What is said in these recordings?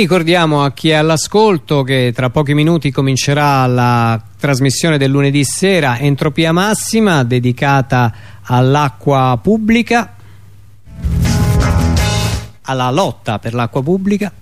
Ricordiamo a chi è all'ascolto che tra pochi minuti comincerà la trasmissione del lunedì sera Entropia Massima dedicata all'acqua pubblica, alla lotta per l'acqua pubblica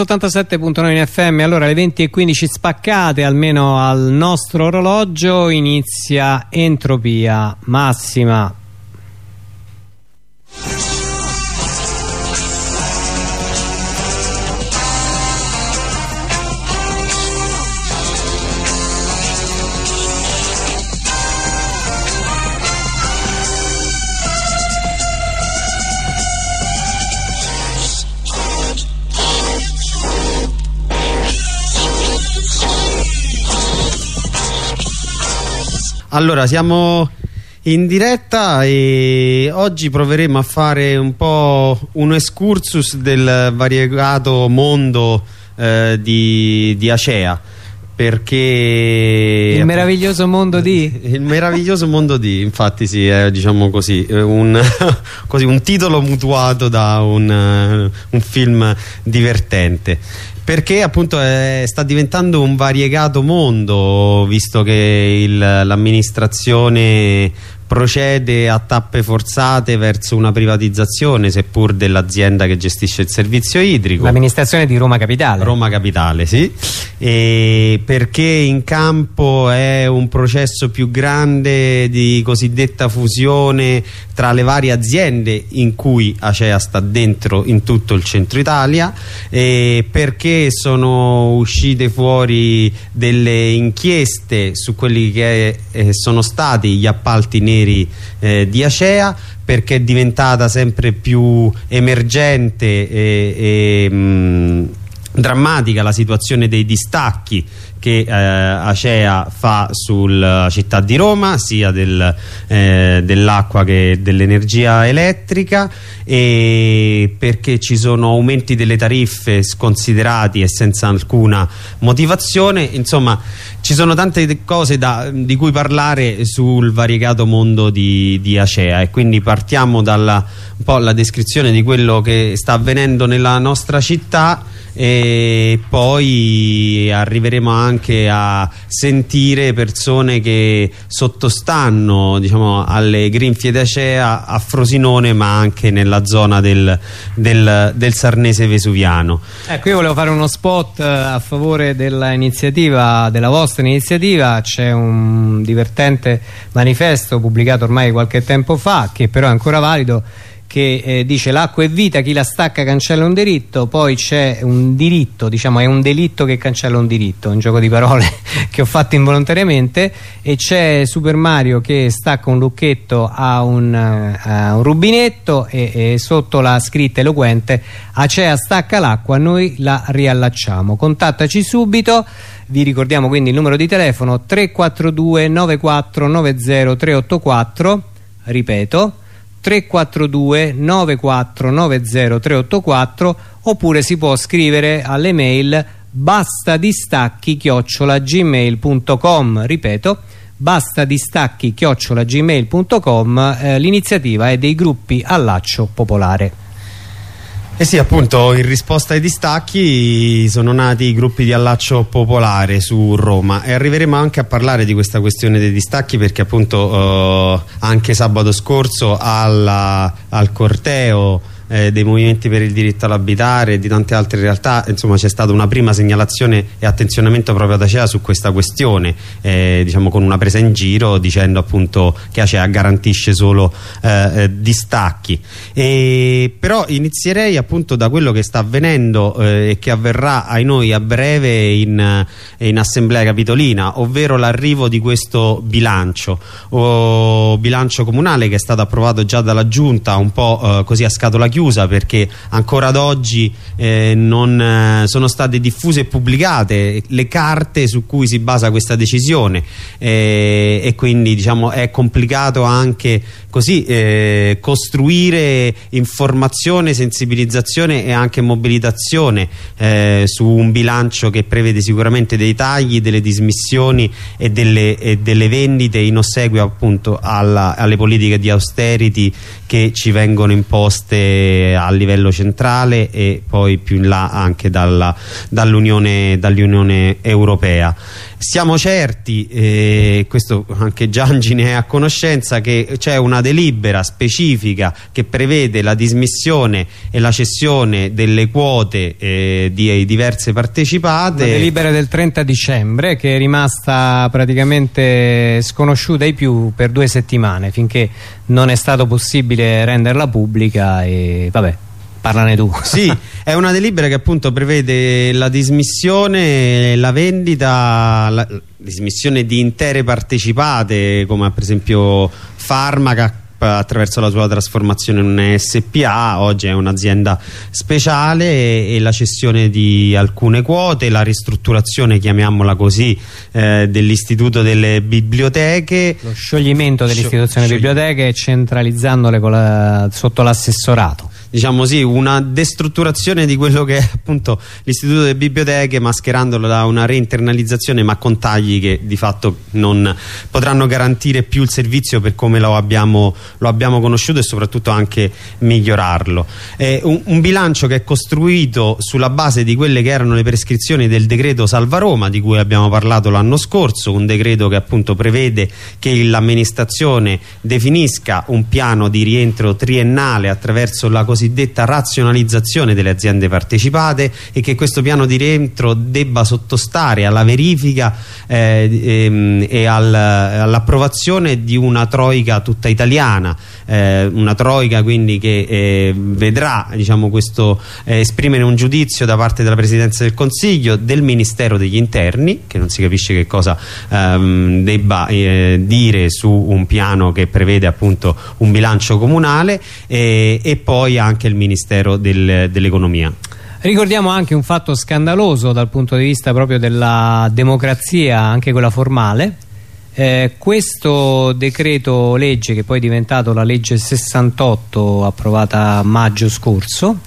Onda Rossa 87.9 in FM, allora alle 20 e 15 spaccate almeno al nostro orologio inizia Entropia Massima Allora, siamo in diretta e oggi proveremo a fare un po' un excursus del variegato mondo eh, di, di, Acea perché il meraviglioso mondo di? Il meraviglioso mondo di infatti sì è diciamo così un, così, un titolo mutuato da un, un film divertente perché appunto è, sta diventando un variegato mondo visto che l'amministrazione procede a tappe forzate verso una privatizzazione seppur dell'azienda che gestisce il servizio idrico. L'amministrazione di Roma Capitale. Roma Capitale sì. E perché in campo è un processo più grande di cosiddetta fusione tra le varie aziende in cui Acea sta dentro in tutto il centro Italia e perché sono uscite fuori delle inchieste su quelli che eh, sono stati gli appalti neri neri eh, di Acea perché è diventata sempre più emergente e, e mh, drammatica la situazione dei distacchi che eh, Acea fa sulla città di Roma sia del, eh, dell'acqua che dell'energia elettrica e perché ci sono aumenti delle tariffe sconsiderati e senza alcuna motivazione. Insomma ci sono tante cose da, di cui parlare sul variegato mondo di, di Acea e quindi partiamo dalla descrizione di quello che sta avvenendo nella nostra città e poi arriveremo anche a sentire persone che sottostanno diciamo, alle grinfie d'acea a Frosinone ma anche nella zona del, del, del Sarnese Vesuviano. Ecco io volevo fare uno spot a favore dell'iniziativa, della vostra iniziativa, c'è un divertente manifesto pubblicato ormai qualche tempo fa che però è ancora valido che eh, dice l'acqua è vita, chi la stacca cancella un diritto, poi c'è un diritto, diciamo è un delitto che cancella un diritto, un gioco di parole che ho fatto involontariamente e c'è Super Mario che stacca un lucchetto a un, a un rubinetto e, e, sotto la scritta eloquente Acea stacca l'acqua, noi la riallacciamo. Contattaci subito, vi ricordiamo quindi il numero di telefono 342 9490 384, ripeto 342 9490 384 oppure si può scrivere alle mail basta distacchi chiocciolagmail.com ripeto basta distacchi chiocciolagmail.com eh, l'iniziativa è dei gruppi allaccio popolare eh sì, appunto, in risposta ai distacchi sono nati i gruppi di allaccio popolare su Roma. E arriveremo anche a parlare di questa questione dei distacchi perché appunto eh, anche sabato scorso alla, al corteo eh, dei movimenti per il diritto all'abitare e di tante altre realtà. Insomma c'è stata una prima segnalazione e attenzionamento proprio ad Acea su questa questione eh, diciamo con una presa in giro dicendo appunto che Acea garantisce solo eh, eh distacchi. E, però inizierei appunto da quello che sta avvenendo eh, e che avverrà ai noi a breve in, in assemblea capitolina ovvero l'arrivo di questo bilancio. O bilancio comunale che è stato approvato già dalla giunta un po' eh, così a scatola chiusa chiusa perché ancora ad oggi eh, non eh, sono state diffuse e pubblicate le carte su cui si basa questa decisione. Eh, e quindi diciamo è complicato anche così eh, costruire informazione, sensibilizzazione e anche mobilitazione eh, su un bilancio che prevede sicuramente dei tagli, delle dismissioni e delle, e delle vendite in ossequio appunto alla, alle politiche di austerity che ci vengono imposte a livello centrale e poi più in là anche dall'Unione dall Europea. Siamo certi, e questo anche Giangi ne è a conoscenza, che c'è una delibera specifica che prevede la dismissione e la cessione delle quote eh, di diverse partecipate. Una delibera del 30 dicembre che è rimasta praticamente sconosciuta ai più per due settimane finché non è stato possibile renderla pubblica e vabbè parlane tu. Sì, è una delibera che appunto prevede la dismissione la vendita la dismissione di intere partecipate come per esempio Farmaca attraverso la sua trasformazione in un SPA oggi è un'azienda speciale e, e, la cessione di alcune quote la ristrutturazione chiamiamola così eh, dell'istituto delle biblioteche. Lo scioglimento dell'istituzione delle biblioteche centralizzandole la, sotto l'assessorato diciamo sì, una destrutturazione di quello che è appunto l'istituto delle biblioteche mascherandolo da una reinternalizzazione ma con tagli che di fatto non potranno garantire più il servizio per come lo abbiamo, lo abbiamo conosciuto e soprattutto anche migliorarlo. È un, un bilancio che è costruito sulla base di quelle che erano le prescrizioni del decreto Salva Roma di cui abbiamo parlato l'anno scorso, un decreto che appunto prevede che l'amministrazione definisca un piano di rientro triennale attraverso la cosiddetta razionalizzazione delle aziende partecipate e che questo piano di rientro debba sottostare alla verifica eh, ehm, e al, all'approvazione di una troica tutta italiana eh, una troica quindi che eh, vedrà diciamo, questo, eh, esprimere un giudizio da parte della Presidenza del Consiglio del Ministero degli Interni che non si capisce che cosa ehm, debba eh, dire su un piano che prevede appunto un bilancio comunale e, e poi anche il Ministero del, dell'Economia. Ricordiamo anche un fatto scandaloso dal punto di vista proprio della democrazia, anche quella formale. Eh, questo decreto legge, che poi è diventato la legge 68 approvata a maggio scorso,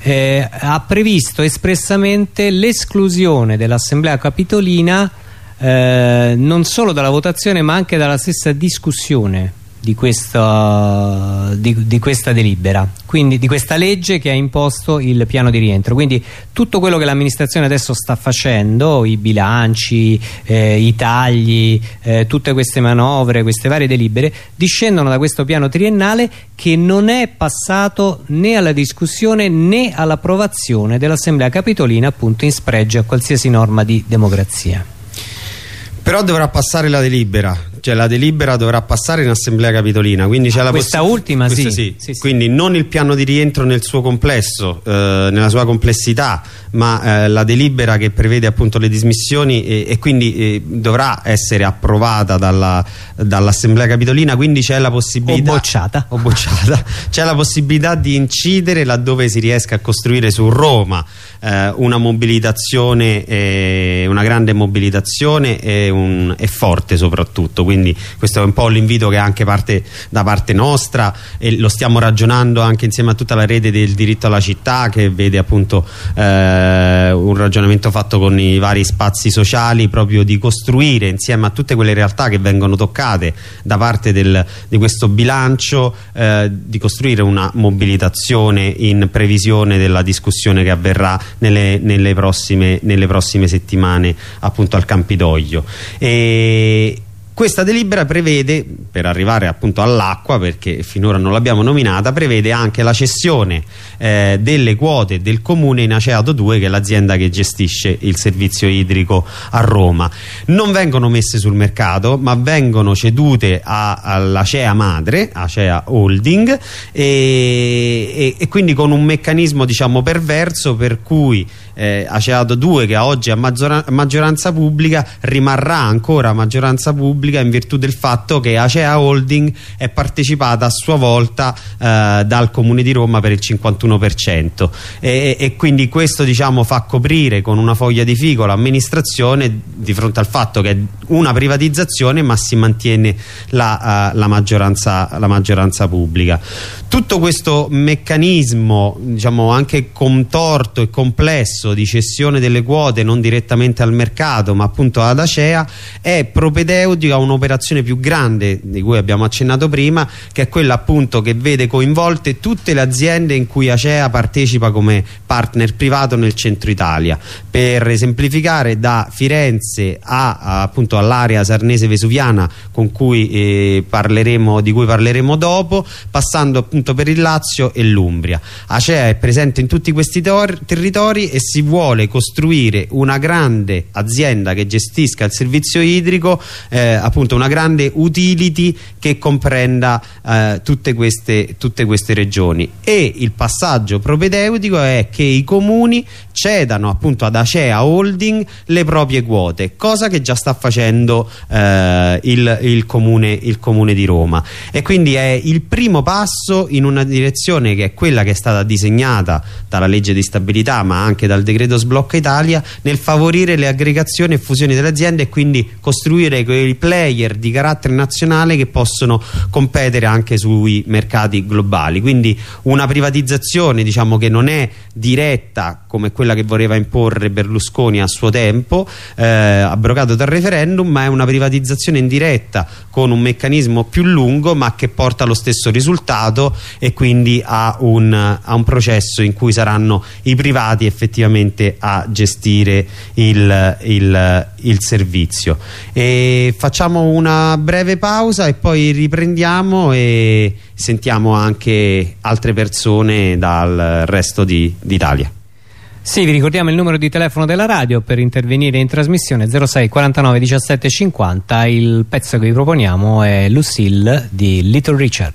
eh, ha previsto espressamente l'esclusione dell'Assemblea Capitolina eh, non solo dalla votazione ma anche dalla stessa discussione di questa, di, di questa, delibera, quindi di questa legge che ha imposto il piano di rientro. Quindi tutto quello che l'amministrazione adesso sta facendo, i bilanci, eh, i tagli, eh, tutte queste manovre, queste varie delibere, discendono da questo piano triennale che non è passato né alla discussione né all'approvazione dell'Assemblea Capitolina appunto in spregio a qualsiasi norma di democrazia. Però dovrà passare la delibera, cioè la delibera dovrà passare in assemblea capitolina quindi c'è la questa ultima questa sì. Sì. Sì, quindi non il piano di rientro nel suo complesso eh, nella sua complessità ma eh, la delibera che prevede appunto le dismissioni e, e quindi eh, dovrà essere approvata dall'assemblea dall capitolina quindi c'è la possibilità o bocciata, o bocciata c'è la possibilità di incidere laddove si riesca a costruire su Roma eh, una mobilitazione eh, una grande mobilitazione e, un, e forte soprattutto quindi questo è un po' l'invito che anche parte da parte nostra e lo stiamo ragionando anche insieme a tutta la rete del diritto alla città che vede appunto eh, un ragionamento fatto con i vari spazi sociali proprio di costruire insieme a tutte quelle realtà che vengono toccate da parte del, di questo bilancio eh, di costruire una mobilitazione in previsione della discussione che avverrà nelle, nelle, prossime, nelle prossime settimane appunto al Campidoglio. E questa delibera prevede, per arrivare appunto all'acqua, perché finora non l'abbiamo nominata, prevede anche la cessione eh, delle quote del comune in Aceato 2, che è l'azienda che gestisce il servizio idrico a Roma. Non vengono messe sul mercato, ma vengono cedute all'Acea madre, Acea Holding, e, e, e, quindi con un meccanismo diciamo perverso per cui eh, Aceato 2, che oggi ha maggioranza pubblica, rimarrà ancora a maggioranza pubblica pubblica in virtù del fatto che Acea Holding è partecipata a sua volta eh, dal Comune di Roma per il 51% e, e quindi questo diciamo, fa coprire con una foglia di figo l'amministrazione di fronte al fatto che è una privatizzazione ma si mantiene la, uh, la, maggioranza, la maggioranza pubblica. Tutto questo meccanismo diciamo, anche contorto e complesso di cessione delle quote non direttamente al mercato ma appunto ad Acea è propedeutico un'operazione più grande di cui abbiamo accennato prima che è quella appunto che vede coinvolte tutte le aziende in cui Acea partecipa come partner privato nel centro Italia per esemplificare da Firenze all'area sarnese-vesuviana cui, eh, di cui parleremo dopo passando appunto per il Lazio e l'Umbria. Acea è presente in tutti questi territori e si vuole costruire una grande azienda che gestisca il servizio idrico eh, appunto una grande utility che comprenda eh, tutte, queste, tutte queste regioni. E il passaggio propedeutico è che i comuni cedano appunto ad Acea Holding le proprie quote cosa che già sta facendo facendo eh, il, il, comune, il comune di Roma. E quindi è il primo passo in una direzione che è quella che è stata disegnata dalla legge di stabilità ma anche dal decreto sblocca Italia nel favorire le aggregazioni e fusioni delle aziende e quindi costruire quei player di carattere nazionale che possono competere anche sui mercati globali. Quindi una privatizzazione diciamo che non è diretta come quella che voleva imporre Berlusconi a suo tempo eh, abrogato dal referendum ma è una privatizzazione indiretta con un meccanismo più lungo ma che porta allo stesso risultato e quindi a un, a un processo in cui saranno i privati effettivamente a gestire il, il, il servizio. E facciamo una breve pausa e poi riprendiamo e sentiamo anche altre persone dal resto d'Italia sì, vi ricordiamo il numero di telefono della radio per intervenire in trasmissione 06 49 17 50. Il pezzo che vi proponiamo è Lucille di Little Richard.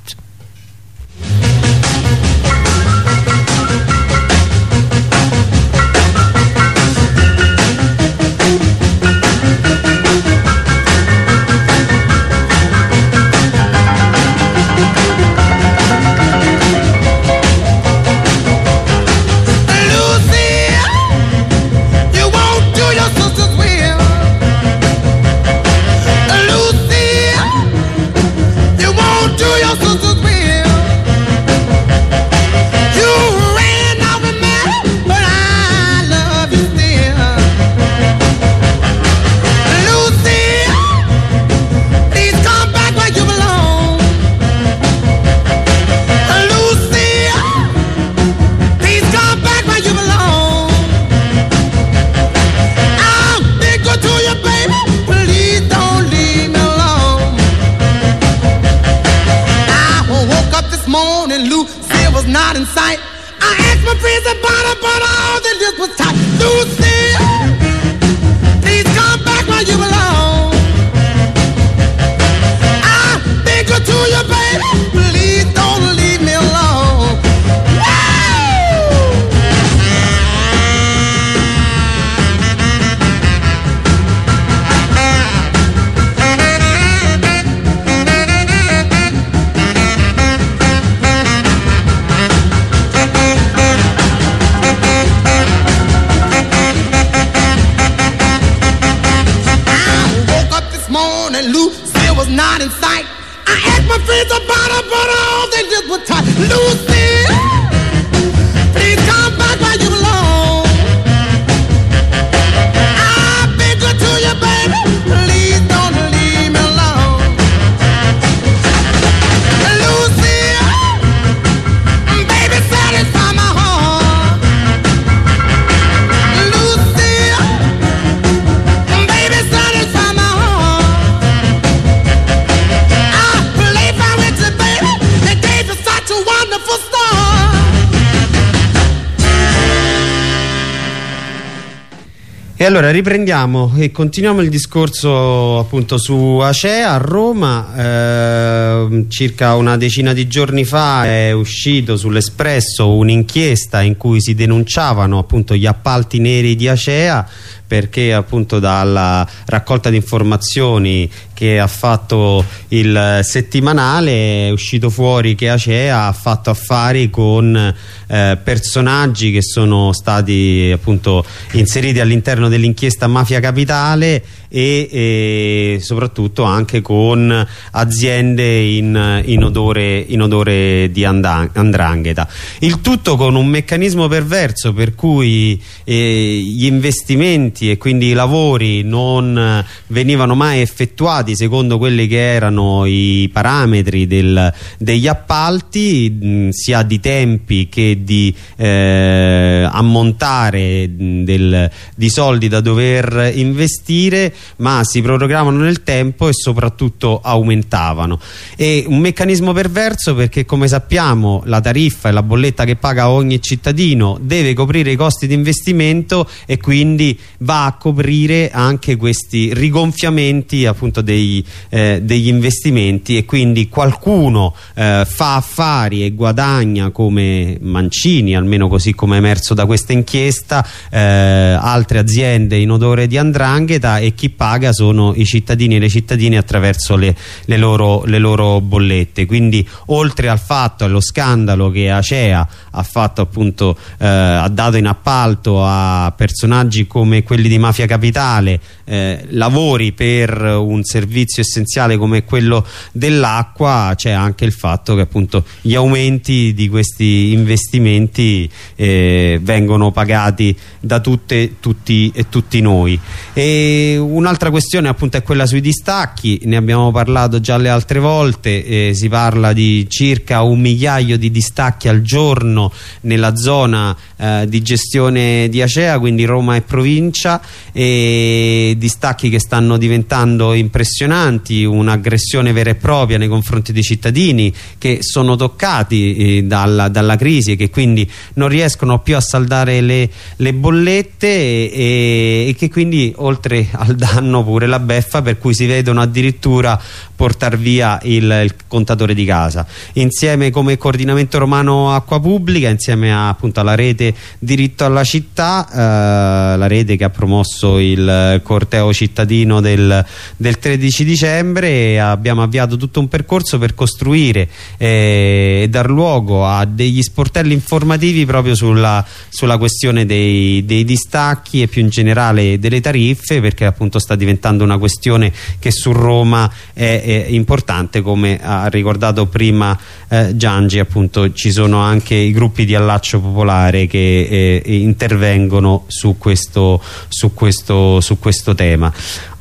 Allora riprendiamo e continuiamo il discorso appunto su Acea a Roma eh, circa una decina di giorni fa è uscito sull'Espresso un'inchiesta in cui si denunciavano appunto gli appalti neri di Acea perché appunto dalla raccolta di informazioni che ha fatto il settimanale è uscito fuori che Acea ha fatto affari con eh, personaggi che sono stati appunto inseriti all'interno dell'inchiesta Mafia Capitale e, e, soprattutto anche con aziende in, in, odore, in odore, di andrangheta. Il tutto con un meccanismo perverso per cui eh, gli investimenti e quindi i lavori non venivano mai effettuati secondo quelli che erano i parametri del, degli appalti mh, sia di tempi che di eh, ammontare del, di soldi da dover investire ma si prorogavano nel tempo e soprattutto aumentavano. E un meccanismo perverso perché come sappiamo la tariffa e la bolletta che paga ogni cittadino deve coprire i costi di investimento e quindi va a coprire anche questi rigonfiamenti appunto dei, eh, degli investimenti e quindi qualcuno eh, fa affari e guadagna come Mancini almeno così come è emerso da questa inchiesta eh, altre aziende in odore di andrangheta e chi paga sono i cittadini e le cittadine attraverso le, le, loro, le loro bollette. Quindi oltre al fatto allo scandalo che Acea ha fatto appunto eh, ha dato in appalto a personaggi come quelli di Mafia Capitale eh, lavori per un servizio essenziale come quello dell'acqua c'è anche il fatto che appunto gli aumenti di questi investimenti eh, vengono pagati da tutte tutti e tutti noi. Un'altra questione appunto è quella sui distacchi. Ne abbiamo parlato già le altre volte eh, si parla di circa un migliaio di distacchi al giorno nella zona eh, di gestione di Acea quindi Roma e provincia e distacchi che stanno diventando impressionanti un'aggressione vera e propria nei confronti dei cittadini che sono toccati eh, dalla, dalla, crisi e che quindi non riescono più a saldare le, le bollette e, e, che quindi oltre al danno pure la beffa per cui si vedono addirittura portare via il, il contatore di casa. Insieme come coordinamento romano acqua pubblica insieme a, appunto alla rete diritto alla città eh, la rete che ha promosso il corteo cittadino del, del 13 dicembre. E abbiamo avviato tutto un percorso per costruire eh, e dar luogo a degli sportelli informativi proprio sulla, sulla questione dei, dei distacchi e più in generale delle tariffe perché appunto sta diventando una questione che su Roma è, è importante come ha ricordato prima eh, Giangi appunto ci sono anche i gruppi di allaccio popolare che eh, intervengono su questo, su questo, su questo tema.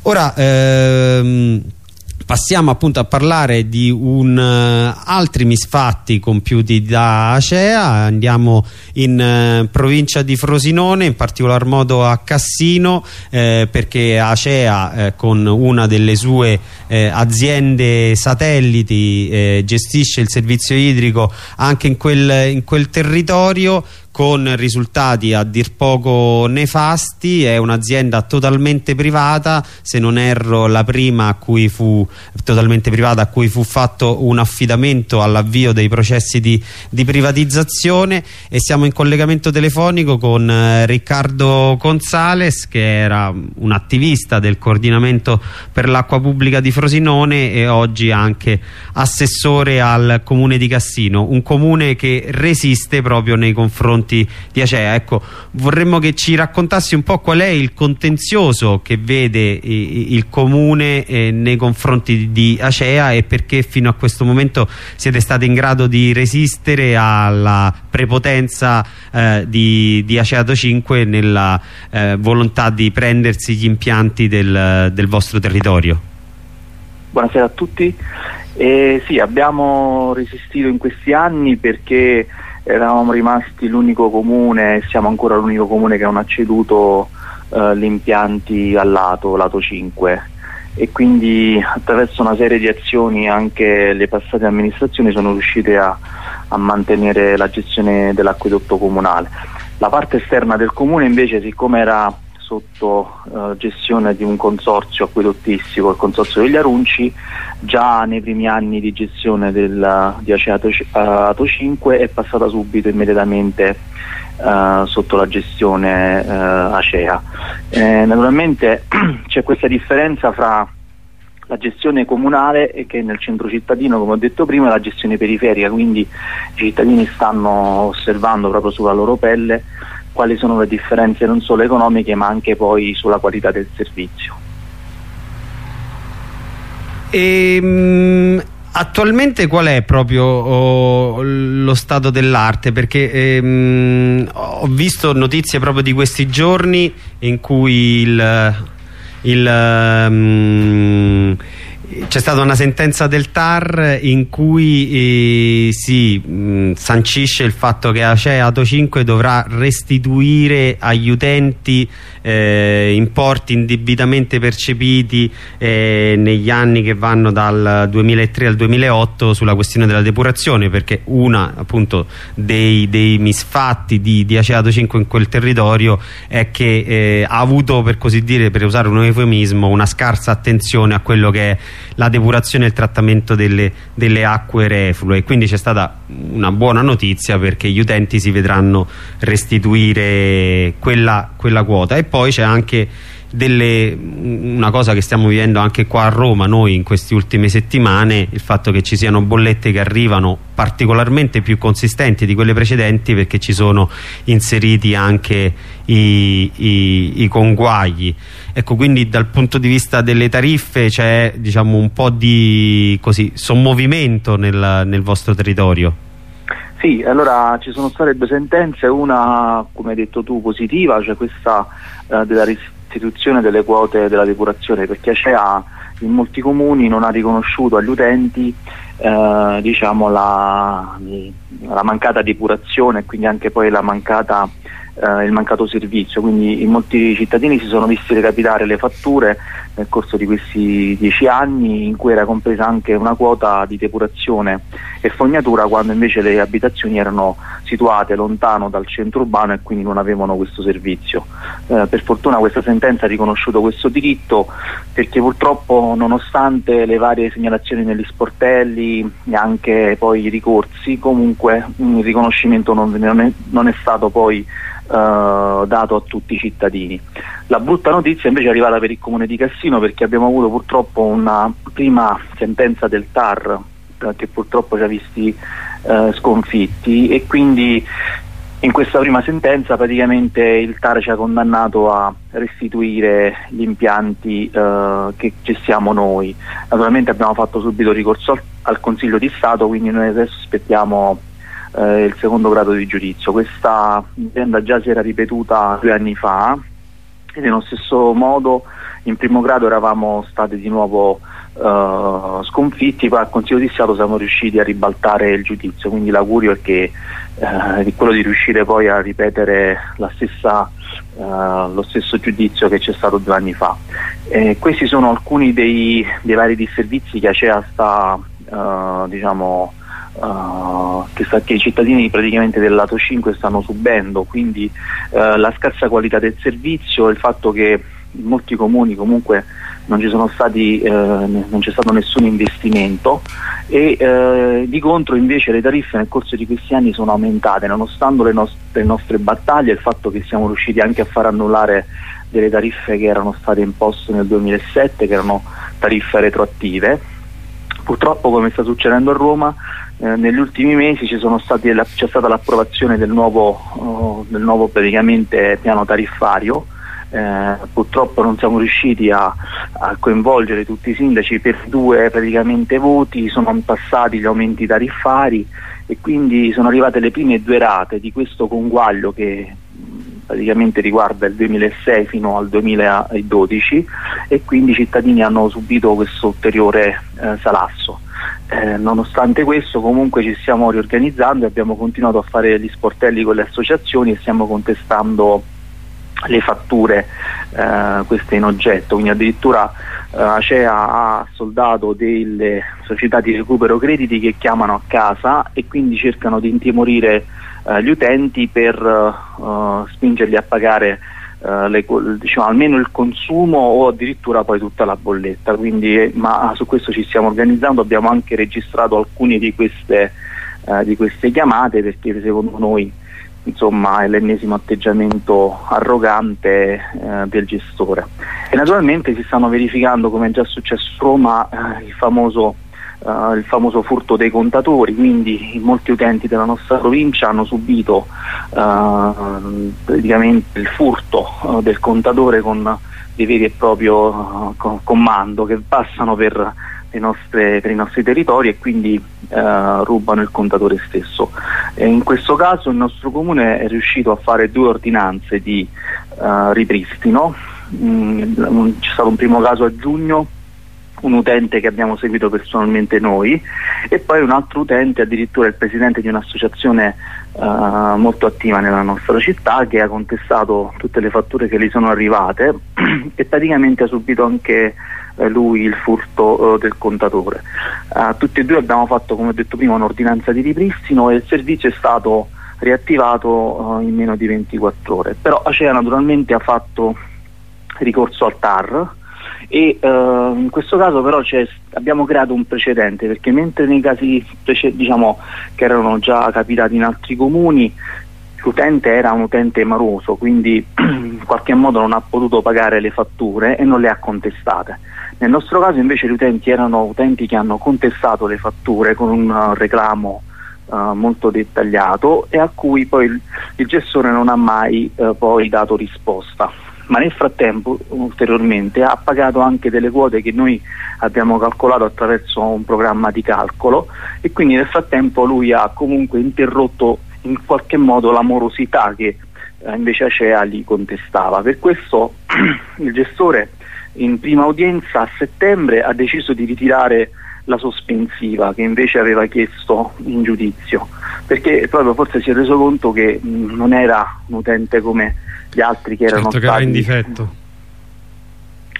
Ora ehm, passiamo appunto a parlare di un, uh, altri misfatti compiuti da Acea. Andiamo in uh, provincia di Frosinone in particolar modo a Cassino eh, perché Acea eh, con una delle sue eh, aziende satelliti eh, gestisce il servizio idrico anche in quel, in quel territorio con risultati a dir poco nefasti è un'azienda totalmente privata se non erro la prima a cui fu totalmente privata a cui fu fatto un affidamento all'avvio dei processi di, di, privatizzazione e siamo in collegamento telefonico con eh, Riccardo Gonzales che era un attivista del coordinamento per l'acqua pubblica di Frosinone e oggi anche assessore al comune di Cassino un comune che resiste proprio nei confronti confronti di Acea. Ecco, vorremmo che ci raccontassi un po' qual è il contenzioso che vede il Comune eh, nei confronti di Acea e perché fino a questo momento siete stati in grado di resistere alla prepotenza eh, di, di Aceato 5 nella eh, volontà di prendersi gli impianti del, del vostro territorio. Buonasera a tutti. Eh, sì, abbiamo resistito in questi anni perché eravamo rimasti l'unico comune, siamo ancora l'unico comune che non ha ceduto eh, gli impianti al lato, lato 5 e quindi attraverso una serie di azioni anche le passate amministrazioni sono riuscite a, a mantenere la gestione dell'acquedotto comunale. La parte esterna del comune invece siccome era sotto uh, gestione di un consorzio acquedottistico, il consorzio degli Arunci, già nei primi anni di gestione del, di Aceato Ato 5 è passata subito immediatamente uh, sotto la gestione uh, Acea. Eh, naturalmente c'è questa differenza fra la gestione comunale e che nel centro cittadino, come ho detto prima, la gestione periferica, quindi i cittadini stanno osservando proprio sulla loro pelle quali sono le differenze non solo economiche ma anche poi sulla qualità del servizio. Ehm, attualmente qual è proprio oh, lo stato dell'arte? Perché ehm, ho visto notizie proprio di questi giorni in cui il, il, um, c'è stata una sentenza del TAR in cui eh, si mh, sancisce il fatto che Acea Ato 5 dovrà restituire agli utenti eh, importi indebitamente percepiti eh, negli anni che vanno dal 2003 al 2008 sulla questione della depurazione perché una appunto dei, dei misfatti di, di Acea Ato 5 in quel territorio è che eh, ha avuto per così dire per usare un eufemismo una scarsa attenzione a quello che è la depurazione e il trattamento delle, delle acque reflue. Quindi c'è stata una buona notizia perché gli utenti si vedranno restituire quella, quella quota. E poi c'è anche delle, una cosa che stiamo vivendo anche qua a Roma noi in queste ultime settimane il fatto che ci siano bollette che arrivano particolarmente più consistenti di quelle precedenti perché ci sono inseriti anche i, i, i conguagli ecco quindi dal punto di vista delle tariffe c'è diciamo un po' di così, sommovimento nel, nel vostro territorio? Sì, allora ci sono state due sentenze, una come hai detto tu positiva, cioè questa eh, della restituzione delle quote della depurazione perché Acea in molti comuni non ha riconosciuto agli utenti eh, diciamo la, la, mancata depurazione e quindi anche poi la mancata eh, il mancato servizio, quindi in molti cittadini si sono visti recapitare le fatture nel corso di questi dieci anni in cui era compresa anche una quota di depurazione e fognatura quando invece le abitazioni erano situate lontano dal centro urbano e quindi non avevano questo servizio. Eh, per fortuna questa sentenza ha riconosciuto questo diritto perché purtroppo nonostante le varie segnalazioni negli sportelli e anche poi i ricorsi comunque il riconoscimento non, non, è, non è stato poi Uh, dato a tutti i cittadini. La brutta notizia invece è arrivata per il comune di Cassino perché abbiamo avuto purtroppo una prima sentenza del TAR uh, che purtroppo ci ha visti uh, sconfitti e quindi in questa prima sentenza praticamente il TAR ci ha condannato a restituire gli impianti che gestiamo noi. Naturalmente abbiamo fatto subito ricorso al, al Consiglio di Stato quindi noi adesso aspettiamo eh, il secondo grado di giudizio. Questa vicenda già si era ripetuta due anni fa e nello stesso modo in primo grado eravamo stati di nuovo eh, sconfitti, poi al Consiglio di Stato siamo riusciti a ribaltare il giudizio, quindi l'augurio è che eh, quello di riuscire poi a ripetere stessa, eh, lo stesso giudizio che c'è stato due anni fa. questi sono alcuni dei, dei vari disservizi che Acea sta eh, diciamo, Uh, che, sta, che, i cittadini praticamente del lato 5 stanno subendo, quindi uh, la scarsa qualità del servizio, il fatto che in molti comuni comunque non, stati, uh, non c'è stato nessun investimento e di contro invece le tariffe nel corso di questi anni sono aumentate nonostante le, nost le nostre battaglie, il fatto che siamo riusciti anche a far annullare delle tariffe che erano state imposte nel 2007 che erano tariffe retroattive. Purtroppo come sta succedendo a Roma eh, negli ultimi mesi c'è stata l'approvazione del nuovo, oh, del nuovo piano tariffario eh, purtroppo non siamo riusciti a, a, coinvolgere tutti i sindaci per due voti, sono passati gli aumenti tariffari e quindi sono arrivate le prime due rate di questo conguaglio che praticamente riguarda il 2006 fino al 2012 e quindi i cittadini hanno subito questo ulteriore eh, salasso. Eh, nonostante questo comunque ci stiamo riorganizzando e abbiamo continuato a fare gli sportelli con le associazioni e stiamo contestando le fatture eh, queste in oggetto, quindi addirittura eh, Acea ha soldato delle società di recupero crediti che chiamano a casa e quindi cercano di intimorire eh, gli utenti per eh, spingerli a pagare Uh, le, diciamo, almeno il consumo o addirittura poi tutta la bolletta. Quindi, eh, ma su questo ci stiamo organizzando, abbiamo anche registrato alcune di queste, uh, di queste chiamate perché secondo noi insomma, è l'ennesimo atteggiamento arrogante uh, del gestore. E naturalmente si stanno verificando, come è già successo a Roma, il famoso uh, il famoso furto dei contatori, quindi molti utenti della nostra provincia hanno subito uh, praticamente il furto uh, del contatore con dei veri e proprio comando che passano per, nostre, per, i nostri territori e quindi rubano il contatore stesso. E in questo caso il nostro comune è riuscito a fare due ordinanze di ripristino, mm, c'è stato un primo caso a giugno un utente che abbiamo seguito personalmente noi e poi un altro utente, addirittura il presidente di un'associazione uh, molto attiva nella nostra città che ha contestato tutte le fatture che gli sono arrivate e praticamente ha subito anche uh, lui il furto uh, del contatore. tutti e due abbiamo fatto, come ho detto prima, un'ordinanza di ripristino e il servizio è stato riattivato in meno di 24 ore. Però Acea naturalmente ha fatto ricorso al TAR e uh, in questo caso però abbiamo creato un precedente perché mentre nei casi diciamo, che erano già capitati in altri comuni l'utente era un utente maroso quindi in qualche modo non ha potuto pagare le fatture e non le ha contestate. Nel nostro caso invece gli utenti erano utenti che hanno contestato le fatture con un reclamo uh, molto dettagliato e a cui poi il, il gestore non ha mai uh, poi dato risposta ma nel frattempo ulteriormente ha pagato anche delle quote che noi abbiamo calcolato attraverso un programma di calcolo e quindi nel frattempo lui ha comunque interrotto in qualche modo l'amorosità che eh, invece Acea gli contestava. Per questo il gestore in prima udienza a settembre ha deciso di ritirare la sospensiva che invece aveva chiesto in giudizio perché proprio forse si è reso conto che mh, non era un utente come gli altri che erano certo stati... che era in difetto.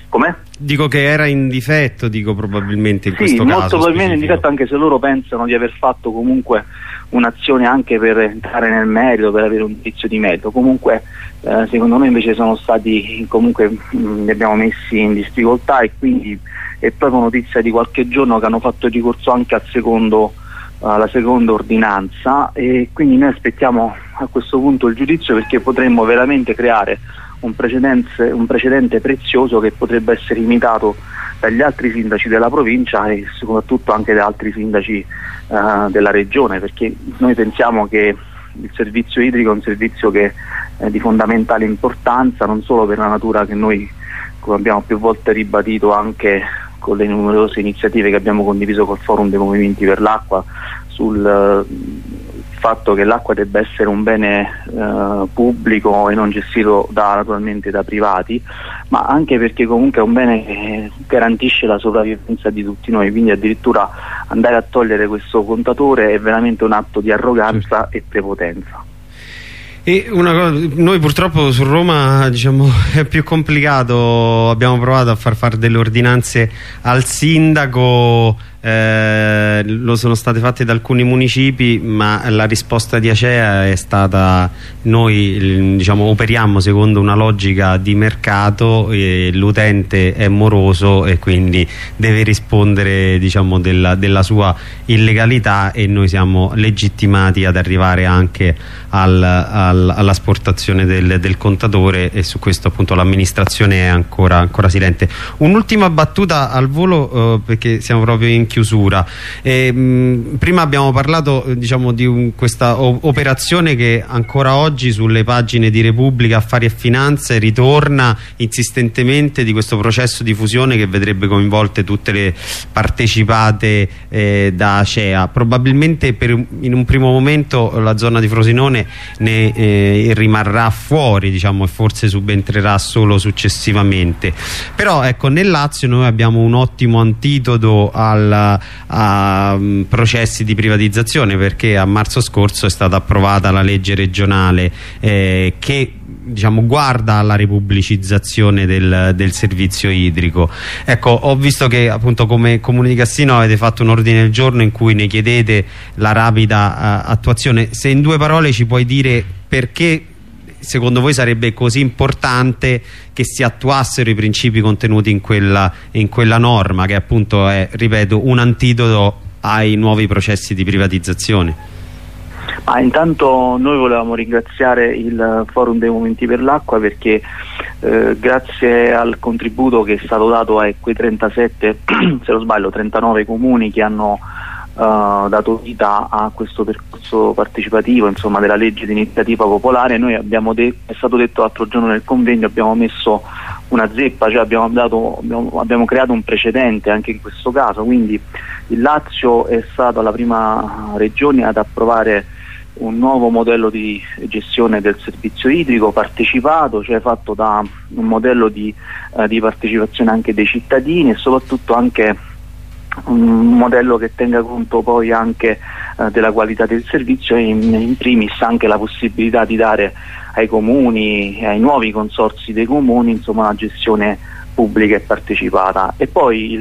Com'è? Dico che era in difetto, dico probabilmente in sì, questo caso. Sì, molto probabilmente in difetto anche se loro pensano di aver fatto comunque un'azione anche per entrare nel merito, per avere un giudizio di merito. Comunque eh, secondo me invece sono stati, comunque mh, li abbiamo messi in difficoltà e quindi è proprio notizia di qualche giorno che hanno fatto ricorso anche al secondo alla seconda ordinanza e quindi noi aspettiamo a questo punto il giudizio perché potremmo veramente creare un precedente, un precedente prezioso che potrebbe essere imitato dagli altri sindaci della provincia e soprattutto anche da altri sindaci uh, della regione perché noi pensiamo che il servizio idrico è un servizio che è di fondamentale importanza non solo per la natura che noi come abbiamo più volte ribadito anche con le numerose iniziative che abbiamo condiviso col Forum dei Movimenti per l'Acqua sul uh, fatto che l'acqua debba essere un bene uh, pubblico e non gestito da, naturalmente da privati, ma anche perché comunque è un bene che garantisce la sopravvivenza di tutti noi, quindi addirittura andare a togliere questo contatore è veramente un atto di arroganza e prepotenza. Cosa, noi purtroppo su Roma diciamo, è più complicato, abbiamo provato a far fare delle ordinanze al sindaco eh, lo sono state fatte da alcuni municipi ma la risposta di Acea è stata noi diciamo, operiamo secondo una logica di mercato l'utente è moroso e quindi deve rispondere diciamo, della, della, sua illegalità e noi siamo legittimati ad arrivare anche al, al, all'asportazione del, del, contatore e su questo appunto l'amministrazione è ancora, ancora silente. Un'ultima battuta al volo eh, perché siamo proprio in chiusura. E, mh, prima abbiamo parlato diciamo, di un, questa operazione che ancora oggi sulle pagine di Repubblica, Affari e Finanze ritorna insistentemente di questo processo di fusione che vedrebbe coinvolte tutte le partecipate eh, da Acea. Probabilmente per, in un primo momento la zona di Frosinone ne eh, rimarrà fuori diciamo, e forse subentrerà solo successivamente. Però ecco, nel Lazio noi abbiamo un ottimo antidoto al a, um, processi di privatizzazione perché a marzo scorso è stata approvata la legge regionale eh, che diciamo, guarda alla ripubblicizzazione del, del, servizio idrico. Ecco, ho visto che appunto come Comune di Cassino avete fatto un ordine del giorno in cui ne chiedete la rapida uh, attuazione. Se in due parole ci puoi dire perché secondo voi sarebbe così importante che si attuassero i principi contenuti in quella, in quella norma che appunto è, ripeto, un antidoto ai nuovi processi di privatizzazione? Ah, intanto noi volevamo ringraziare il Forum dei Momenti per l'Acqua perché eh, grazie al contributo che è stato dato a quei 37, se non sbaglio, 39 comuni che hanno uh, dato vita a questo percorso partecipativo insomma, della legge di iniziativa popolare, noi abbiamo detto, è stato detto l'altro giorno nel convegno, abbiamo messo una zeppa, cioè abbiamo, dato, abbiamo, abbiamo creato un precedente anche in questo caso, quindi il Lazio è stata la prima regione ad approvare un nuovo modello di gestione del servizio idrico partecipato, cioè fatto da un modello di, eh, di partecipazione anche dei cittadini e soprattutto anche un modello che tenga conto poi anche eh, della qualità del servizio e in, in, primis anche la possibilità di dare ai comuni, ai nuovi consorsi dei comuni, insomma una gestione pubblica e partecipata. E poi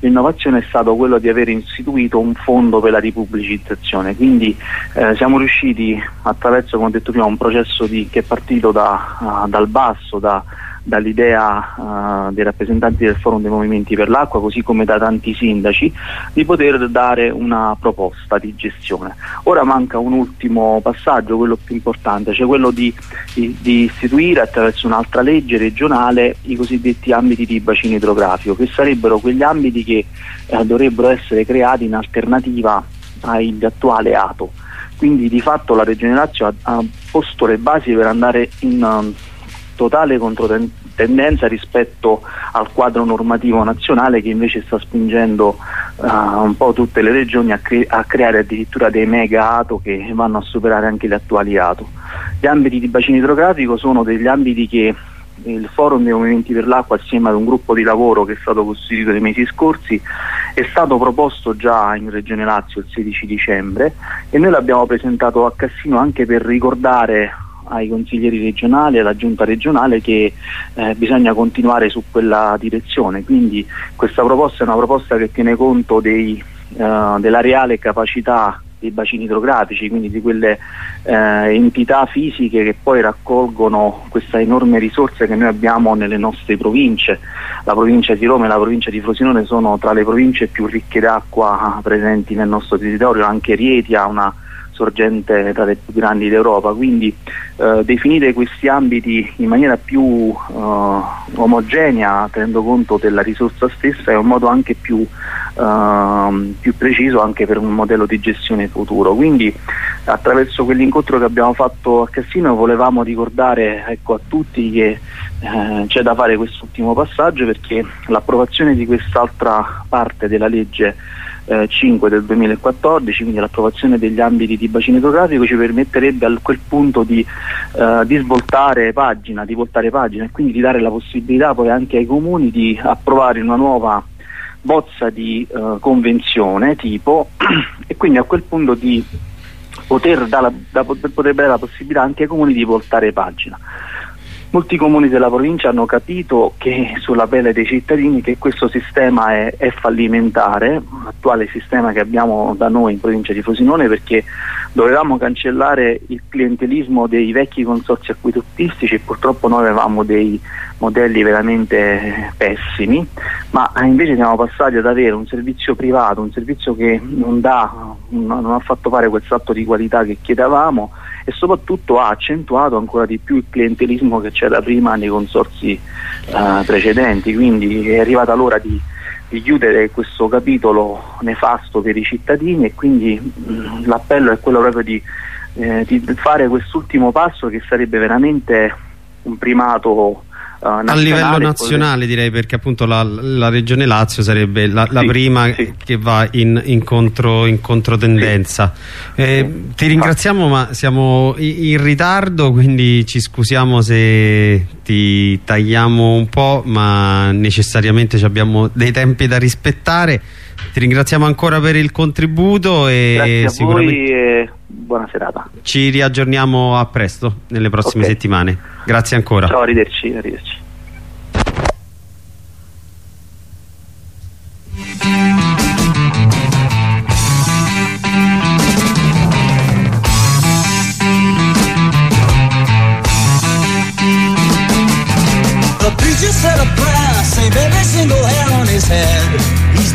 l'innovazione è stato quello di aver istituito un fondo per la ripubblicizzazione. Quindi eh, siamo riusciti attraverso come ho detto prima un processo di, che è partito da, uh, dal basso da, dall'idea uh, dei rappresentanti del forum dei movimenti per l'acqua così come da tanti sindaci di poter dare una proposta di gestione. Ora manca un ultimo passaggio quello più importante cioè quello di, di, di istituire attraverso un'altra legge regionale i cosiddetti ambiti di bacino idrografico che sarebbero quegli ambiti che eh, dovrebbero essere creati in alternativa all'attuale ATO. Quindi di fatto la Regione Lazio ha, ha posto le basi per andare in um, totale controtendenza rispetto al quadro normativo nazionale che invece sta spingendo uh, un po' tutte le regioni a, cre a, creare addirittura dei mega ATO che vanno a superare anche gli attuali ATO. Gli ambiti di bacino idrografico sono degli ambiti che il forum dei movimenti per l'acqua assieme ad un gruppo di lavoro che è stato costituito nei mesi scorsi è stato proposto già in Regione Lazio il 16 dicembre e noi l'abbiamo presentato a Cassino anche per ricordare ai consiglieri regionali alla giunta regionale che eh, bisogna continuare su quella direzione. Quindi questa proposta è una proposta che tiene conto dei, uh, della reale capacità dei bacini idrografici, quindi di quelle eh, entità fisiche che poi raccolgono questa enorme risorsa che noi abbiamo nelle nostre province. La provincia di Roma e la provincia di Frosinone sono tra le province più ricche d'acqua presenti nel nostro territorio, anche Rieti ha una sorgente tra le più grandi d'Europa, quindi eh, definire questi ambiti in maniera più eh, omogenea, tenendo conto della risorsa stessa, è un modo anche più, eh, più, preciso anche per un modello di gestione futuro. Quindi attraverso quell'incontro che abbiamo fatto a Cassino volevamo ricordare ecco, a tutti che eh, c'è da fare quest'ultimo passaggio perché l'approvazione di quest'altra parte della legge eh, 5 del 2014, quindi l'approvazione degli ambiti di bacino idrografico ci permetterebbe a quel punto di, eh, di, svoltare pagina, di voltare pagina e quindi di dare la possibilità poi anche ai comuni di approvare una nuova bozza di eh, convenzione tipo e quindi a quel punto di poter dare, da, potrebbe dare la possibilità anche ai comuni di voltare pagina. Molti comuni della provincia hanno capito che sulla pelle dei cittadini che questo sistema è, è fallimentare, l'attuale sistema che abbiamo da noi in provincia di Frosinone perché dovevamo cancellare il clientelismo dei vecchi consorzi acquedottistici e purtroppo noi avevamo dei modelli veramente pessimi, ma invece siamo passati ad avere un servizio privato, un servizio che non, dà, non ha fatto fare quel salto di qualità che chiedevamo e soprattutto ha accentuato ancora di più il clientelismo che c'era prima nei consorsi eh, precedenti, quindi è arrivata l'ora di, di, chiudere questo capitolo nefasto per i cittadini e quindi mh, l'appello è quello proprio di, eh, di fare quest'ultimo passo che sarebbe veramente un primato Uh, a livello nazionale direi perché appunto la, la regione Lazio sarebbe la, la sì, prima sì. che va in, in, contro, in controtendenza sì. eh, ti ringraziamo ma siamo in ritardo quindi ci scusiamo se ti tagliamo un po' ma necessariamente abbiamo dei tempi da rispettare ti ringraziamo ancora per il contributo e sicuramente e buona serata ci riaggiorniamo a presto nelle prossime okay. settimane grazie ancora ciao arrivederci, arrivederci. said a prayer, save every single hair on his head. He's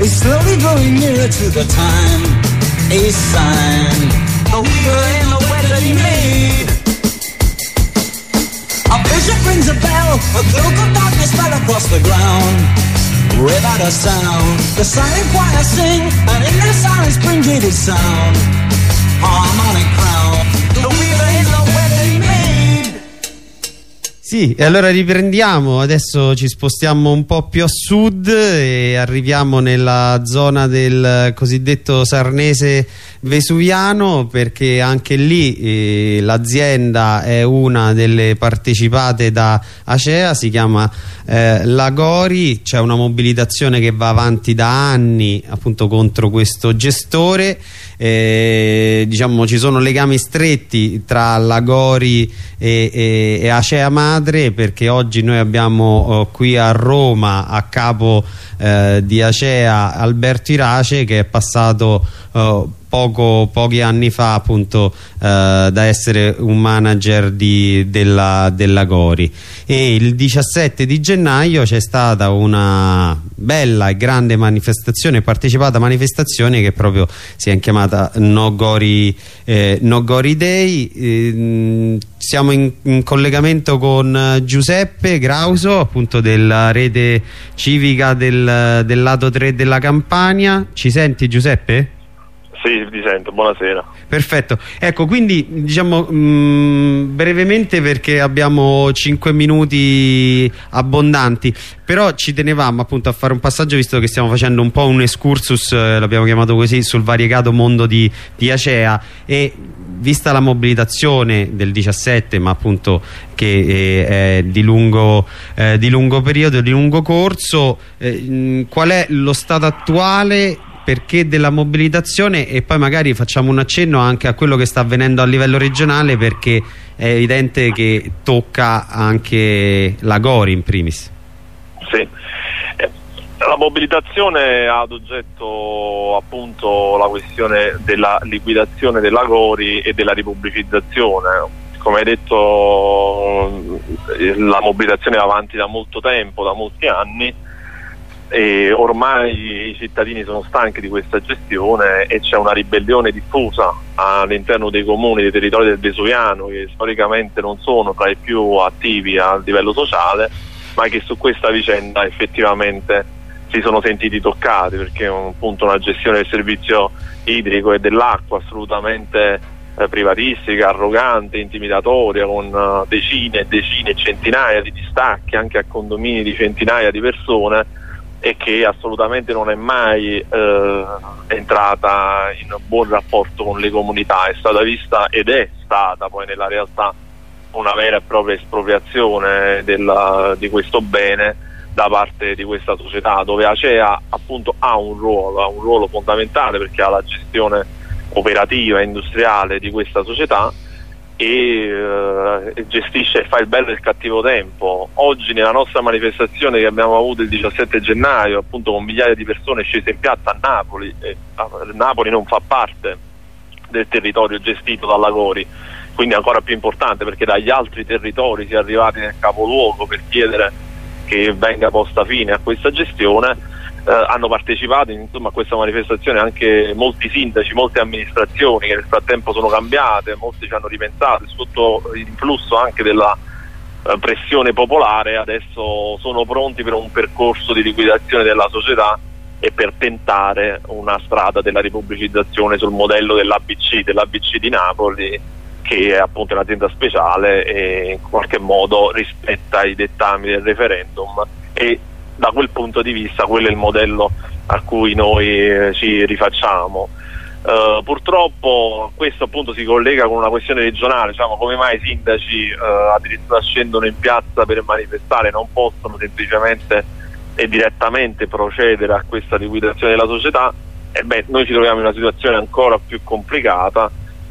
just arrived too late to be spared. Who cared? The wheel in the plan that he made. The pilgrim wandered in, committing every sin that he could. So good. The cardinal of grief was set in the belief he'd be saved from the grave. The wheel in the Sì, e allora riprendiamo, adesso ci spostiamo un po' più a sud e arriviamo nella zona del cosiddetto Sarnese Vesuviano perché anche lì eh, l'azienda è una delle partecipate da Acea, si chiama eh, Lagori, c'è una mobilitazione che va avanti da anni appunto contro questo gestore. Eh, diciamo ci sono legami stretti tra Lagori e, e, e Acea Madre perché oggi noi abbiamo oh, qui a Roma a capo eh, di Acea Alberto Irace che è passato oh, poco, pochi anni fa appunto eh, da essere un manager di, della, della, Gori. E il 17 di gennaio c'è stata una bella e grande manifestazione partecipata manifestazione che proprio si è chiamata No Gori, eh, no Gori Day. Eh, siamo in, in, collegamento con Giuseppe Grauso appunto della rete civica del, del lato 3 della Campania. Ci senti Giuseppe? Sì, ti sento, buonasera. Perfetto, ecco quindi diciamo mh, mm, brevemente perché abbiamo 5 minuti abbondanti, però ci tenevamo appunto a fare un passaggio visto che stiamo facendo un po' un excursus, eh, l'abbiamo chiamato così, sul variegato mondo di, di Acea e vista la mobilitazione del 17 ma appunto che eh, è di lungo, eh, di lungo periodo, di lungo corso, eh, mh, qual è lo stato attuale perché della mobilitazione e poi magari facciamo un accenno anche a quello che sta avvenendo a livello regionale perché è evidente che tocca anche la Gori in primis. Sì. Eh, la mobilitazione ha ad oggetto appunto la questione della liquidazione della Gori e della ripubblicizzazione. Come hai detto la mobilitazione va avanti da molto tempo, da molti anni e ormai i cittadini sono stanchi di questa gestione e c'è una ribellione diffusa all'interno dei comuni dei territori del Vesuviano che storicamente non sono tra i più attivi a livello sociale ma che su questa vicenda effettivamente si sono sentiti toccati perché è un, appunto una gestione del servizio idrico e dell'acqua assolutamente eh, privatistica, arrogante, intimidatoria con uh, decine e decine e centinaia di distacchi anche a condomini di centinaia di persone e che assolutamente non è mai eh, entrata in buon rapporto con le comunità, è stata vista ed è stata poi nella realtà una vera e propria espropriazione della, di questo bene da parte di questa società dove Acea appunto ha un ruolo, ha un ruolo fondamentale perché ha la gestione operativa e industriale di questa società e eh, gestisce e fa il bello e il cattivo tempo. Oggi nella nostra manifestazione che abbiamo avuto il 17 gennaio, appunto con migliaia di persone scese in piazza a Napoli, e Napoli non fa parte del territorio gestito da Lagori, quindi è ancora più importante perché dagli altri territori si è arrivati nel capoluogo per chiedere che venga posta fine a questa gestione hanno partecipato insomma, a questa manifestazione anche molti sindaci, molte amministrazioni che nel frattempo sono cambiate, molti ci hanno ripensato, sotto l'influsso anche della eh, pressione popolare adesso sono pronti per un percorso di liquidazione della società e per tentare una strada della ripubblicizzazione sul modello dell'ABC, dell'ABC di Napoli che è appunto un'azienda speciale e in qualche modo rispetta i dettami del referendum e da quel punto di vista quello è il modello a cui noi eh, ci rifacciamo. Uh, purtroppo questo appunto si collega con una questione regionale, diciamo, come mai i sindaci uh, addirittura scendono in piazza per manifestare, non possono semplicemente e direttamente procedere a questa liquidazione della società, e beh, noi ci troviamo in una situazione ancora più complicata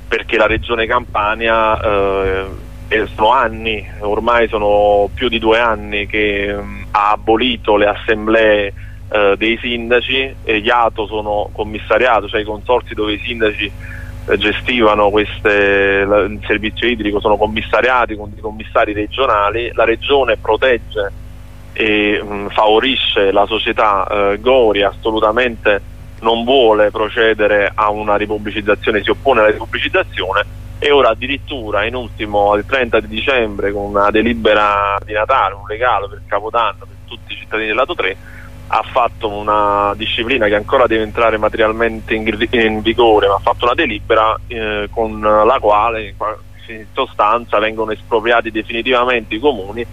perché la regione Campania uh, sono anni, ormai sono più di due anni che um, ha abolito le assemblee eh, dei sindaci e gli ATO sono commissariato, cioè i consorsi dove i sindaci eh, gestivano queste, la, il servizio idrico sono commissariati con dei commissari regionali, la regione protegge e mh, favorisce la società eh, Gori assolutamente non vuole procedere a una ripubblicizzazione, si oppone alla ripubblicizzazione e ora addirittura in ultimo al 30 di dicembre con una delibera di Natale, un regalo per Capodanno per tutti i cittadini del lato 3 ha fatto una disciplina che ancora deve entrare materialmente in, in vigore ma ha fatto una delibera eh, con la quale in sostanza vengono espropriati definitivamente i comuni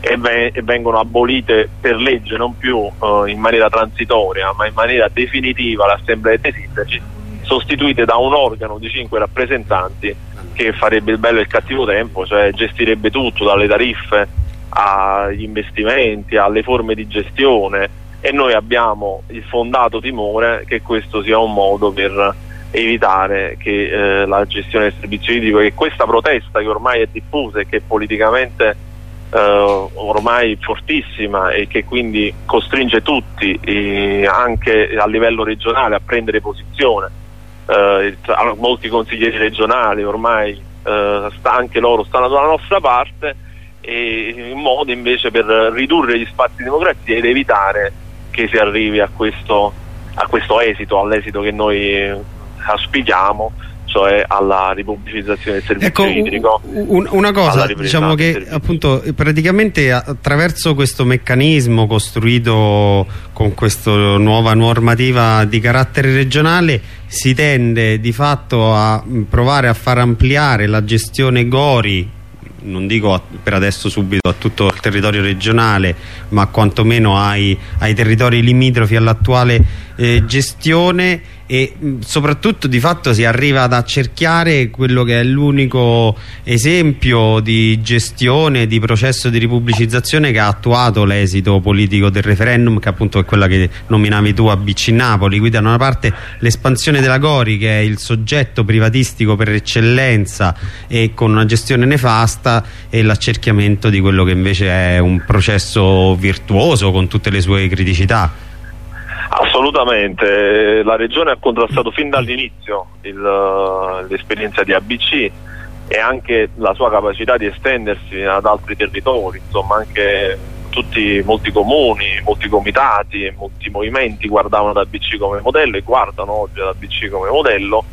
e, ve e vengono abolite per legge non più eh, in maniera transitoria ma in maniera definitiva le assemblee dei sindaci sostituite da un organo di cinque rappresentanti che farebbe il bello e il cattivo tempo, cioè gestirebbe tutto, dalle tariffe agli investimenti, alle forme di gestione. E noi abbiamo il fondato timore che questo sia un modo per evitare che eh, la gestione del servizio idrico, che questa protesta che ormai è diffusa e che politicamente eh, ormai fortissima e che quindi costringe tutti eh, anche a livello regionale a prendere posizione eh, molti consiglieri regionali ormai eh, sta, anche loro stanno dalla nostra parte e in modo invece per ridurre gli spazi di democrazia ed evitare che si arrivi a questo, a questo esito, all'esito che noi auspichiamo cioè alla ripubblicizzazione del servizio ecco, idrico. Un, una cosa, diciamo che appunto praticamente attraverso questo meccanismo costruito con questa nuova normativa di carattere regionale si tende di fatto a provare a far ampliare la gestione Gori non dico per adesso subito a tutto il territorio regionale ma quantomeno ai, ai territori limitrofi all'attuale eh, gestione e soprattutto di fatto si arriva ad accerchiare quello che è l'unico esempio di gestione di processo di ripubblicizzazione che ha attuato l'esito politico del referendum che appunto è quella che nominavi tu a BC Napoli. Quindi da una parte l'espansione della Gori che è il soggetto privatistico per eccellenza e con una gestione nefasta e l'accerchiamento di quello che invece è un processo virtuoso con tutte le sue criticità Assolutamente, la Regione ha contrastato fin dall'inizio eh, l'esperienza di ABC e anche la sua capacità di estendersi ad altri territori, insomma anche tutti, molti comuni, molti comitati, molti movimenti guardavano ad ABC come modello e guardano oggi ad ABC come modello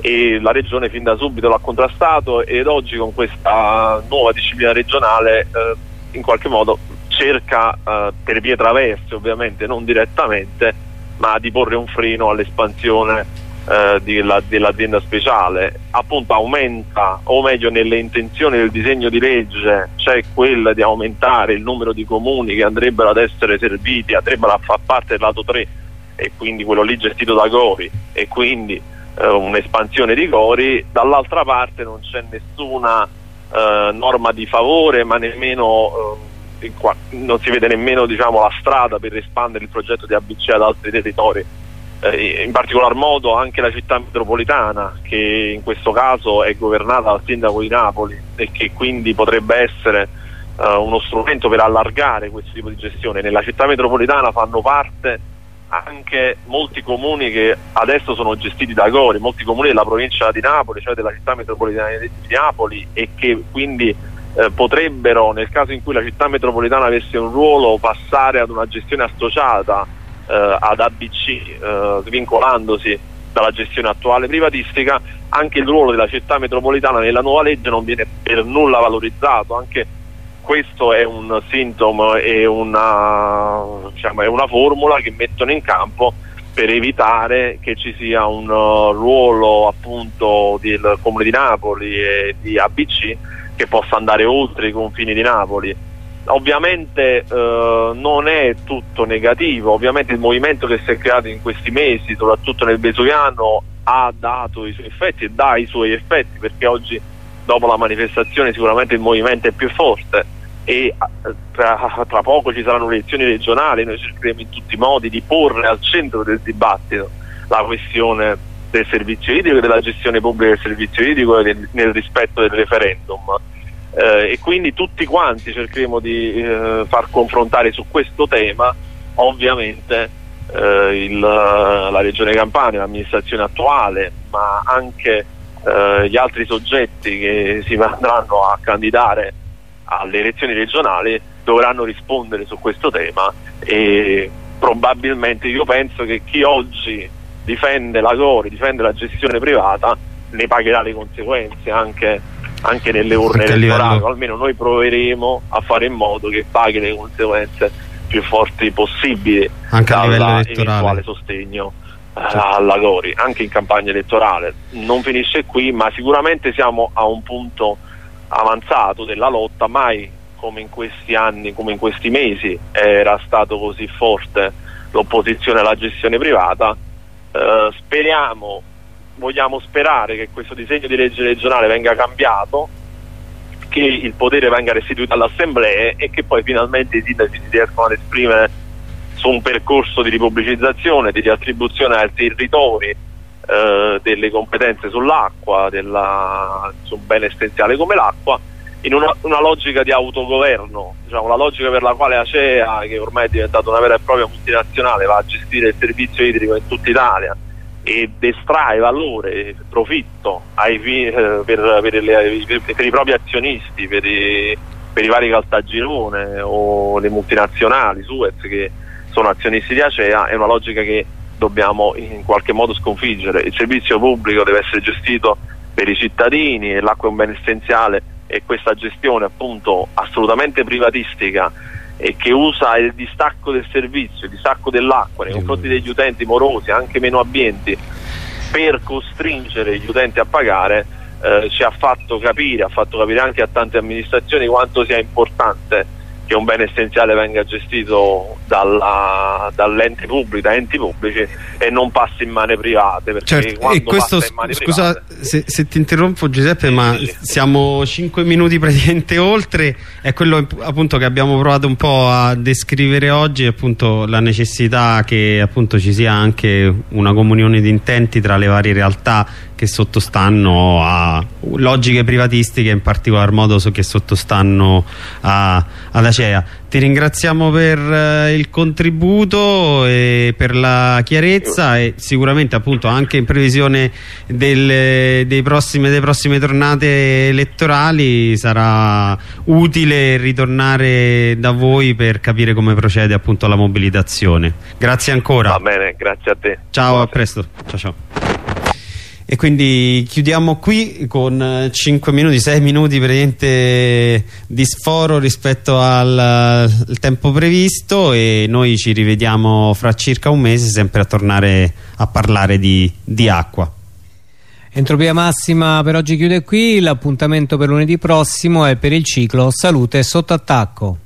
e la Regione fin da subito l'ha contrastato ed oggi con questa nuova disciplina regionale eh, in qualche modo cerca eh, per vie traverse ovviamente non direttamente ma di porre un freno all'espansione eh, dell'azienda speciale. Appunto aumenta o meglio nelle intenzioni del disegno di legge c'è quella di aumentare il numero di comuni che andrebbero ad essere serviti andrebbero a far parte del lato 3 e quindi quello lì gestito da Gori e quindi eh, un'espansione di Gori. Dall'altra parte non c'è nessuna eh, norma di favore ma nemmeno eh, non si vede nemmeno diciamo, la strada per espandere il progetto di ABC ad altri territori eh, in particolar modo anche la città metropolitana che in questo caso è governata dal sindaco di Napoli e che quindi potrebbe essere eh, uno strumento per allargare questo tipo di gestione. Nella città metropolitana fanno parte anche molti comuni che adesso sono gestiti da Gori, molti comuni della provincia di Napoli, cioè della città metropolitana di Napoli e che quindi eh, potrebbero, nel caso in cui la città metropolitana avesse un ruolo, passare ad una gestione associata eh, ad ABC, eh, svincolandosi dalla gestione attuale privatistica, anche il ruolo della città metropolitana nella nuova legge non viene per nulla valorizzato, anche questo è un sintomo e una, diciamo, è una formula che mettono in campo per evitare che ci sia un uh, ruolo appunto del Comune di Napoli e di ABC che possa andare oltre i confini di Napoli. Ovviamente eh, non è tutto negativo, ovviamente il movimento che si è creato in questi mesi, soprattutto nel Vesuviano, ha dato i suoi effetti e dà i suoi effetti perché oggi dopo la manifestazione sicuramente il movimento è più forte e eh, tra, tra, poco ci saranno le elezioni regionali, noi cercheremo in tutti i modi di porre al centro del dibattito la questione del servizio idrico e della gestione pubblica del servizio idrico nel rispetto del referendum. Eh, e quindi tutti quanti cercheremo di eh, far confrontare su questo tema ovviamente eh, il, la Regione Campania, l'amministrazione attuale, ma anche eh, gli altri soggetti che si andranno a candidare alle elezioni regionali dovranno rispondere su questo tema e probabilmente io penso che chi oggi difende la Gori, difende la gestione privata ne pagherà le conseguenze anche, anche nelle urne elettorali, almeno noi proveremo a fare in modo che paghi le conseguenze più forti possibili anche a livello elettorale sostegno certo. alla Gori, anche in campagna elettorale. Non finisce qui, ma sicuramente siamo a un punto avanzato della lotta, mai come in questi anni, come in questi mesi era stato così forte l'opposizione alla gestione privata. Eh, speriamo, vogliamo sperare che questo disegno di legge regionale venga cambiato, che il potere venga restituito all'Assemblea e che poi finalmente i sindaci si riescano ad esprimere su un percorso di ripubblicizzazione, di riattribuzione ai territori eh, delle competenze sull'acqua, su un bene essenziale come l'acqua, in una, una, logica di autogoverno, diciamo, la logica per la quale Acea, che ormai è diventata una vera e propria multinazionale, va a gestire il servizio idrico in tutta Italia ed estrae valore, profitto ai, eh, per, per, le, per, i propri azionisti, per i, per i vari Caltagirone o le multinazionali, Suez, che sono azionisti di Acea, è una logica che dobbiamo in qualche modo sconfiggere. Il servizio pubblico deve essere gestito per i cittadini e l'acqua è un bene essenziale e questa gestione appunto assolutamente privatistica e che usa il distacco del servizio, il distacco dell'acqua nei confronti degli utenti morosi, anche meno abbienti, per costringere gli utenti a pagare, eh, ci ha fatto capire, ha fatto capire anche a tante amministrazioni quanto sia importante che un bene essenziale venga gestito dalla, dall'ente pubblico, da enti pubblici e non passi in mani private. Perché certo, e questo, scusa private, se, se, ti interrompo Giuseppe, ma sì. siamo 5 minuti praticamente oltre, è quello appunto che abbiamo provato un po' a descrivere oggi, appunto la necessità che appunto ci sia anche una comunione di intenti tra le varie realtà che sottostanno a logiche privatistiche in particolar modo che sottostanno a, ad Acea ti ringraziamo per eh, il contributo e per la chiarezza e sicuramente appunto anche in previsione delle, prossime, delle prossime tornate elettorali sarà utile ritornare da voi per capire come procede appunto la mobilitazione. Grazie ancora. Va bene grazie a te. Ciao Buonasera. a presto. Ciao ciao e quindi chiudiamo qui con 5 minuti, 6 minuti praticamente di sforo rispetto al, al tempo previsto e noi ci rivediamo fra circa un mese sempre a tornare a parlare di, di acqua. Entropia massima per oggi chiude qui, l'appuntamento per lunedì prossimo è per il ciclo Salute sotto attacco.